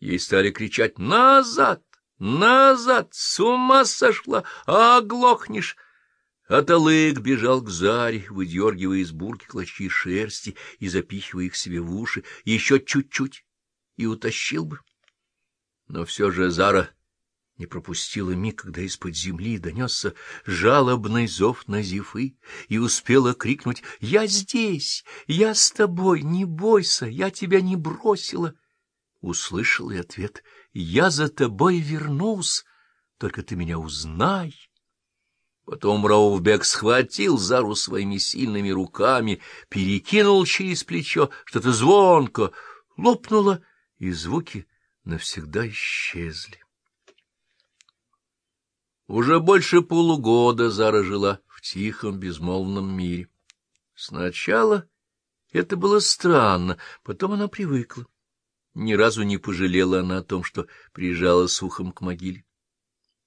Ей стали кричать «Назад! Назад! С ума сошла! Оглохнешь!» Аталык бежал к Заре, выдергивая из бурки клочки шерсти и запихивая их себе в уши, еще чуть-чуть, и утащил бы. Но все же Зара не пропустила миг, когда из-под земли донесся жалобный зов Назифы, и успела крикнуть «Я здесь! Я с тобой! Не бойся! Я тебя не бросила!» Услышал и ответ «Я за тобой вернусь, только ты меня узнай!» Потом Раувбек схватил Зару своими сильными руками, перекинул через плечо, что-то звонко лопнуло, и звуки навсегда исчезли. Уже больше полугода Зара жила в тихом, безмолвном мире. Сначала это было странно, потом она привыкла. Ни разу не пожалела она о том, что приезжала с ухом к могиле.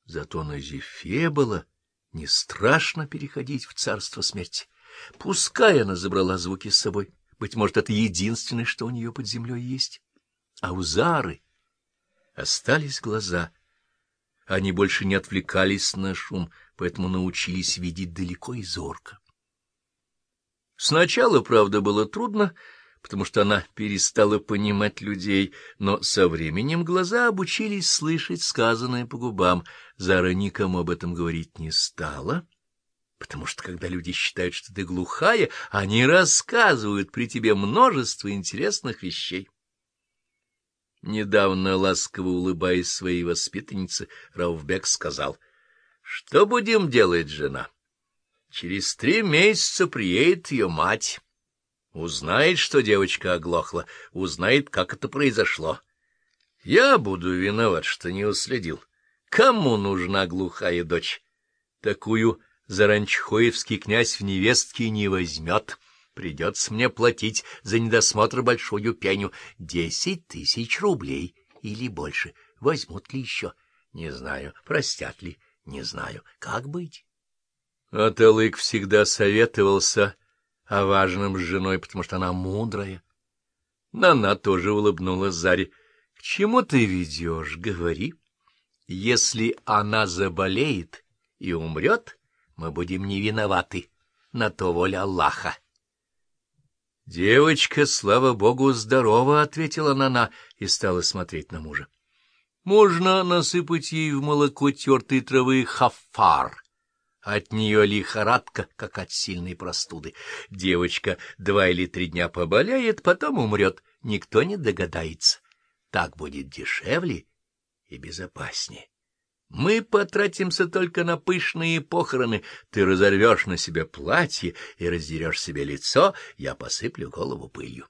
Зато на Зефе было не страшно переходить в царство смерти. Пускай она забрала звуки с собой. Быть может, это единственное, что у нее под землей есть. А у Зары остались глаза. Они больше не отвлекались на шум, поэтому научились видеть далеко и зорко. Сначала, правда, было трудно, потому что она перестала понимать людей, но со временем глаза обучились слышать сказанное по губам. Зара никому об этом говорить не стала, потому что когда люди считают, что ты глухая, они рассказывают при тебе множество интересных вещей. Недавно, ласково улыбаясь своей воспитаннице, Рауфбек сказал, — Что будем делать, жена? Через три месяца приедет ее мать. Узнает, что девочка оглохла, узнает, как это произошло. Я буду виноват, что не уследил. Кому нужна глухая дочь? Такую Заранчхоевский князь в невестке не возьмет. Придется мне платить за недосмотр большую пеню десять тысяч рублей или больше. Возьмут ли еще? Не знаю. Простят ли? Не знаю. Как быть? Аталык всегда советовался о важном с женой, потому что она мудрая. Нана тоже улыбнулась Заре. — К чему ты ведешь? Говори. Если она заболеет и умрет, мы будем не виноваты. На то воля Аллаха. — Девочка, слава богу, здорова, — ответила Нана и стала смотреть на мужа. — Можно насыпать ей в молоко тертой травы хафар от нее лихорадка, как от сильной простуды. Девочка два или три дня поболеет, потом умрет. Никто не догадается. Так будет дешевле и безопаснее. Мы потратимся только на пышные похороны. Ты разорвешь на себе платье и раздерешь себе лицо, я посыплю голову пылью.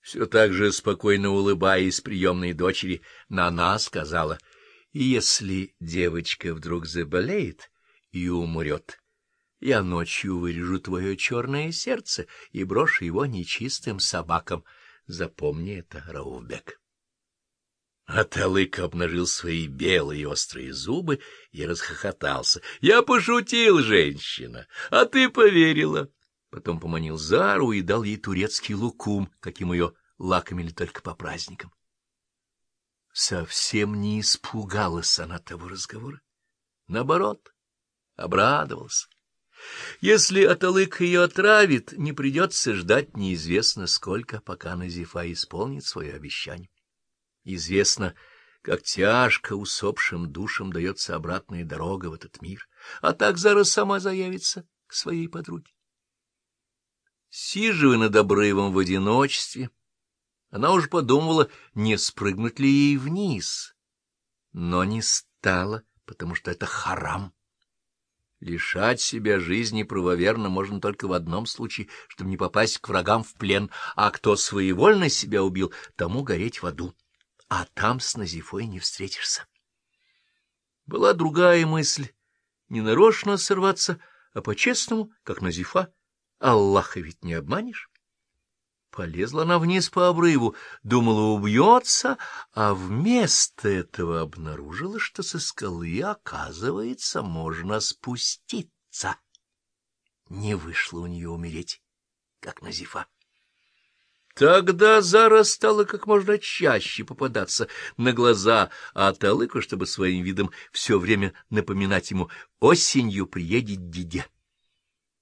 Все так же спокойно улыбаясь приемной дочери, Нана сказала, «Если девочка вдруг заболеет, и умрет. Я ночью вырежу твое черное сердце и брошу его нечистым собакам. Запомни это, Раувбек. Аталык обнажил свои белые острые зубы и расхохотался. — Я пошутил, женщина, а ты поверила. Потом поманил Зару и дал ей турецкий лукум, каким ее лакомили только по праздникам. Совсем не испугалась она того разговора. Наоборот, обрадовался. Если Аталык ее отравит, не придется ждать неизвестно сколько, пока Назифа исполнит свое обещание. Известно, как тяжко усопшим душам дается обратная дорога в этот мир, а так Зара сама заявится к своей подруге. Сиживая над обрывом в одиночестве, она уже подумывала, не спрыгнуть ли ей вниз, но не стала, потому что это харам. Лишать себя жизни правоверно можно только в одном случае, чтобы не попасть к врагам в плен, а кто своевольно себя убил, тому гореть в аду, а там с Назифой не встретишься. Была другая мысль — не нарочно сорваться, а по-честному, как Назифа. Аллаха ведь не обманешь. Полезла она вниз по обрыву, думала, убьется, а вместо этого обнаружила, что со скалы, оказывается, можно спуститься. Не вышло у нее умереть, как Назифа. Тогда Зара стала как можно чаще попадаться на глаза Аталыку, чтобы своим видом все время напоминать ему «Осенью приедет Диде».